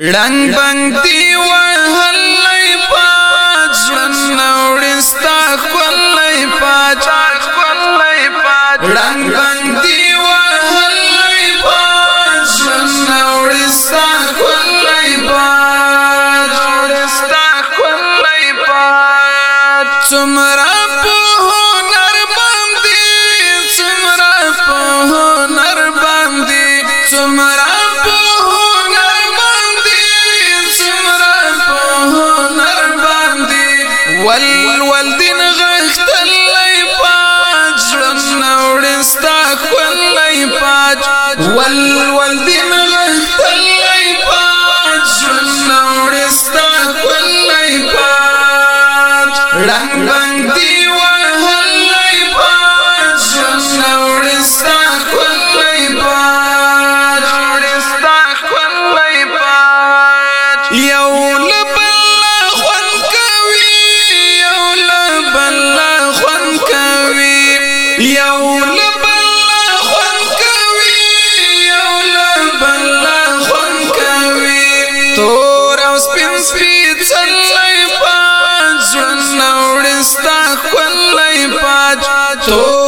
رنگ بندی وحل لئی پاچ رن نوڑستا خل لئی پاچ رنگ بندی وحل لئی پاچ رن نوڑستا خل لئی پاچ رنستا خل لئی پاچ سمرا پور والولد مغستل پاک ژوند وړستا کولای پاک رنگ باندې وهلای پاک ژوند وړستا کولای پاک وړستا کولای پاک یو لبل خون کوي یو لبل خون کوي یو سپیڅلې پاج نوړستا خپلې پاج تو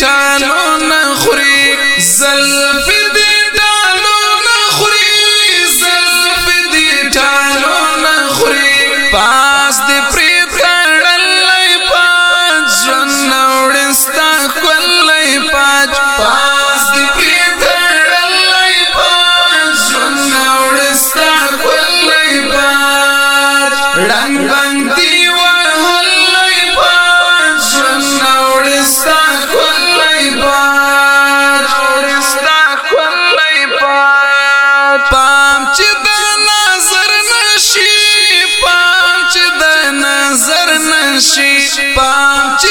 ټانو نه خوري زلفي دې ټانو نه خوري زلفي دې زر نشي پام چې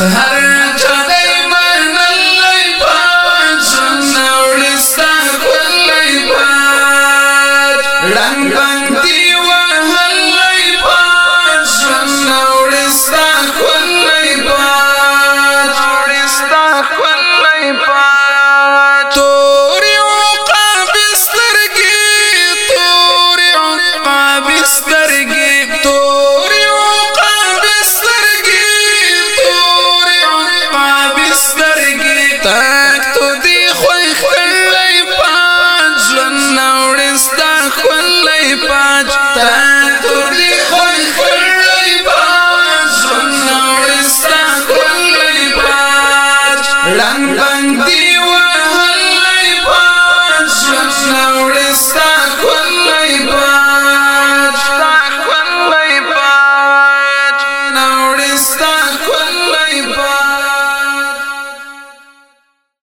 How